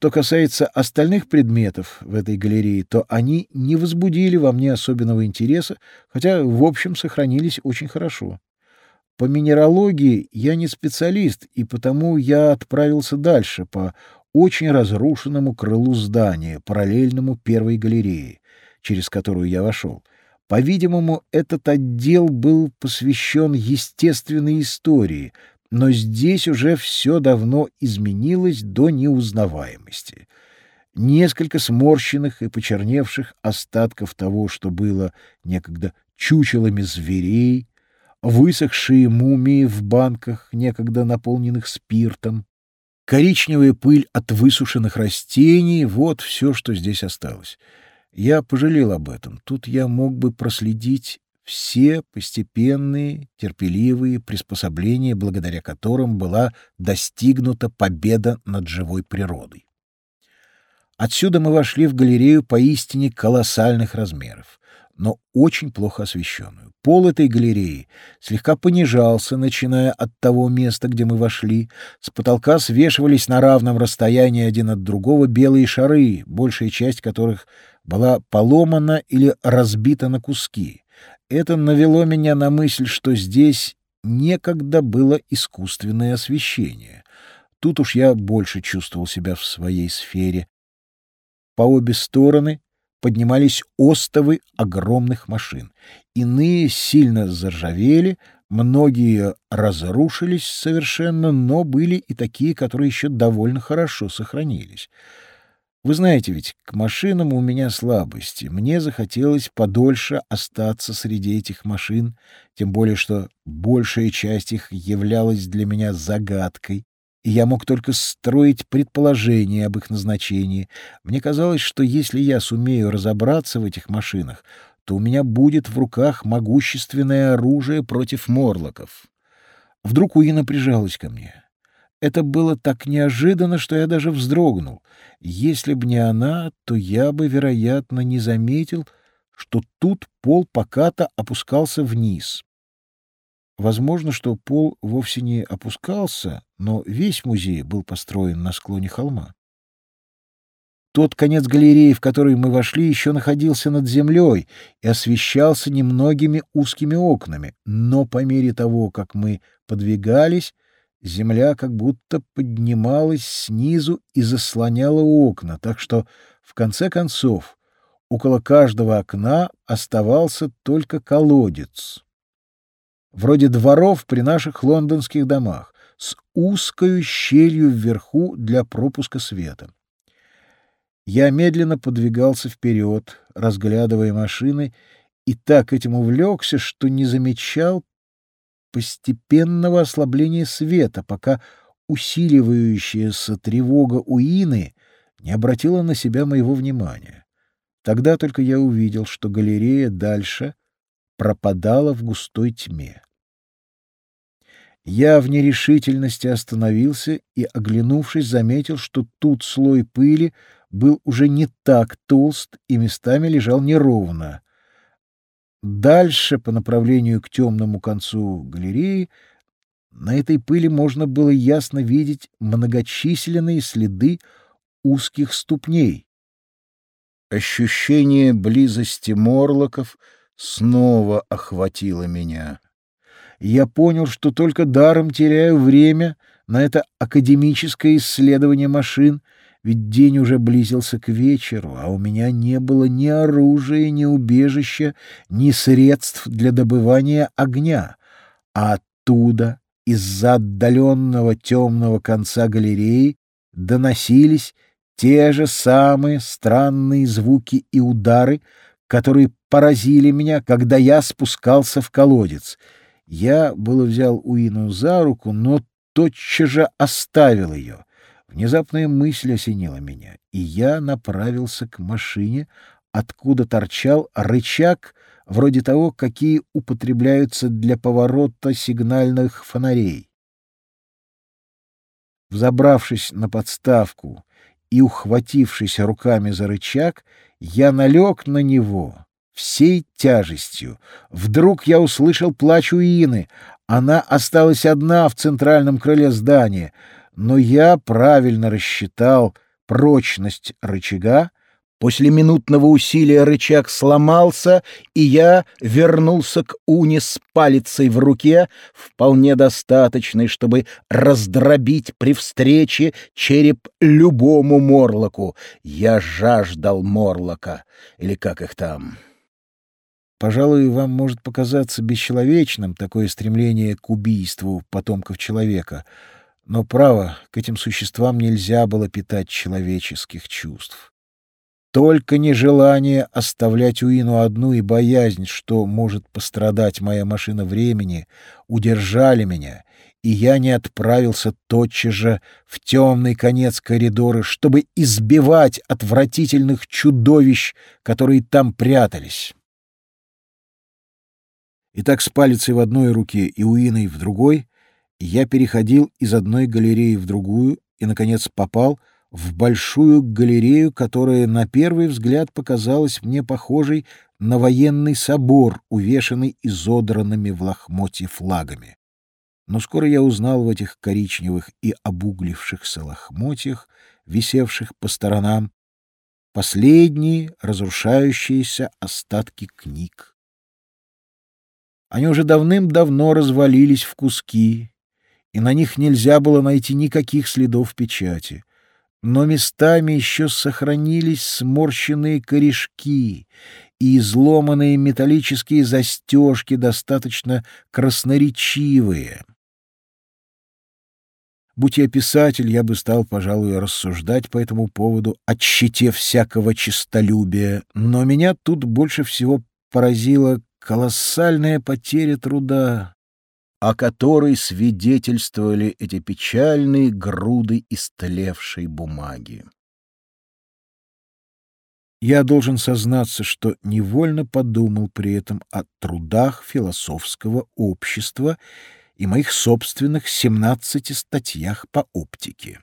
Что касается остальных предметов в этой галерее, то они не возбудили во мне особенного интереса, хотя, в общем, сохранились очень хорошо. По минералогии я не специалист, и потому я отправился дальше по очень разрушенному крылу здания, параллельному первой галерее, через которую я вошел. По-видимому, этот отдел был посвящен естественной истории, но здесь уже все давно изменилось до неузнаваемости. Несколько сморщенных и почерневших остатков того, что было некогда чучелами зверей, высохшие мумии в банках, некогда наполненных спиртом, коричневая пыль от высушенных растений — вот все, что здесь осталось. Я пожалел об этом. Тут я мог бы проследить все постепенные, терпеливые приспособления, благодаря которым была достигнута победа над живой природой. Отсюда мы вошли в галерею поистине колоссальных размеров, но очень плохо освещенную. Пол этой галереи слегка понижался, начиная от того места, где мы вошли. С потолка свешивались на равном расстоянии один от другого белые шары, большая часть которых была поломана или разбита на куски. Это навело меня на мысль, что здесь некогда было искусственное освещение. Тут уж я больше чувствовал себя в своей сфере. По обе стороны поднимались остовы огромных машин. Иные сильно заржавели, многие разрушились совершенно, но были и такие, которые еще довольно хорошо сохранились. Вы знаете ведь, к машинам у меня слабости. Мне захотелось подольше остаться среди этих машин, тем более что большая часть их являлась для меня загадкой, и я мог только строить предположения об их назначении. Мне казалось, что если я сумею разобраться в этих машинах, то у меня будет в руках могущественное оружие против морлоков. Вдруг Уина прижалась ко мне. Это было так неожиданно, что я даже вздрогнул. Если б не она, то я бы, вероятно, не заметил, что тут пол поката опускался вниз. Возможно, что пол вовсе не опускался, но весь музей был построен на склоне холма. Тот конец галереи, в который мы вошли, еще находился над землей и освещался немногими узкими окнами, но по мере того, как мы подвигались, Земля как будто поднималась снизу и заслоняла окна, так что, в конце концов, около каждого окна оставался только колодец. Вроде дворов при наших лондонских домах, с узкою щелью вверху для пропуска света. Я медленно подвигался вперед, разглядывая машины, и так этим увлекся, что не замечал постепенного ослабления света, пока усиливающаяся тревога Уины не обратила на себя моего внимания. Тогда только я увидел, что галерея дальше пропадала в густой тьме. Я в нерешительности остановился и, оглянувшись, заметил, что тут слой пыли был уже не так толст и местами лежал неровно. Дальше, по направлению к темному концу галереи, на этой пыли можно было ясно видеть многочисленные следы узких ступней. Ощущение близости морлоков снова охватило меня. Я понял, что только даром теряю время на это академическое исследование машин — ведь день уже близился к вечеру, а у меня не было ни оружия, ни убежища, ни средств для добывания огня. А оттуда, из-за отдаленного темного конца галереи, доносились те же самые странные звуки и удары, которые поразили меня, когда я спускался в колодец. Я было взял Уину за руку, но тотчас же оставил ее — Внезапная мысль осенила меня, и я направился к машине, откуда торчал рычаг, вроде того, какие употребляются для поворота сигнальных фонарей. Взобравшись на подставку и ухватившись руками за рычаг, я налег на него всей тяжестью. Вдруг я услышал плач Уины. Она осталась одна в центральном крыле здания — но я правильно рассчитал прочность рычага, После минутного усилия рычаг сломался, и я вернулся к Уне с палицей в руке, вполне достаточной, чтобы раздробить при встрече череп любому морлоку. Я жаждал морлока, или как их там. Пожалуй, вам может показаться бесчеловечным такое стремление к убийству потомков человека, но, право, к этим существам нельзя было питать человеческих чувств. Только нежелание оставлять Уину одну и боязнь, что может пострадать моя машина времени, удержали меня, и я не отправился тотчас же в темный конец коридора, чтобы избивать отвратительных чудовищ, которые там прятались. И так с палицей в одной руке и Уиной в другой я переходил из одной галереи в другую и, наконец, попал — в большую галерею, которая на первый взгляд показалась мне похожей на военный собор, увешанный изодранными в лохмотье флагами. Но скоро я узнал в этих коричневых и обуглившихся лохмотьях, висевших по сторонам, последние разрушающиеся остатки книг. Они уже давным-давно развалились в куски, и на них нельзя было найти никаких следов печати но местами еще сохранились сморщенные корешки и изломанные металлические застежки, достаточно красноречивые. Будь я писатель, я бы стал, пожалуй, рассуждать по этому поводу о щите всякого честолюбия, но меня тут больше всего поразила колоссальная потеря труда о которой свидетельствовали эти печальные груды истлевшей бумаги. Я должен сознаться, что невольно подумал при этом о трудах философского общества и моих собственных 17 статьях по оптике.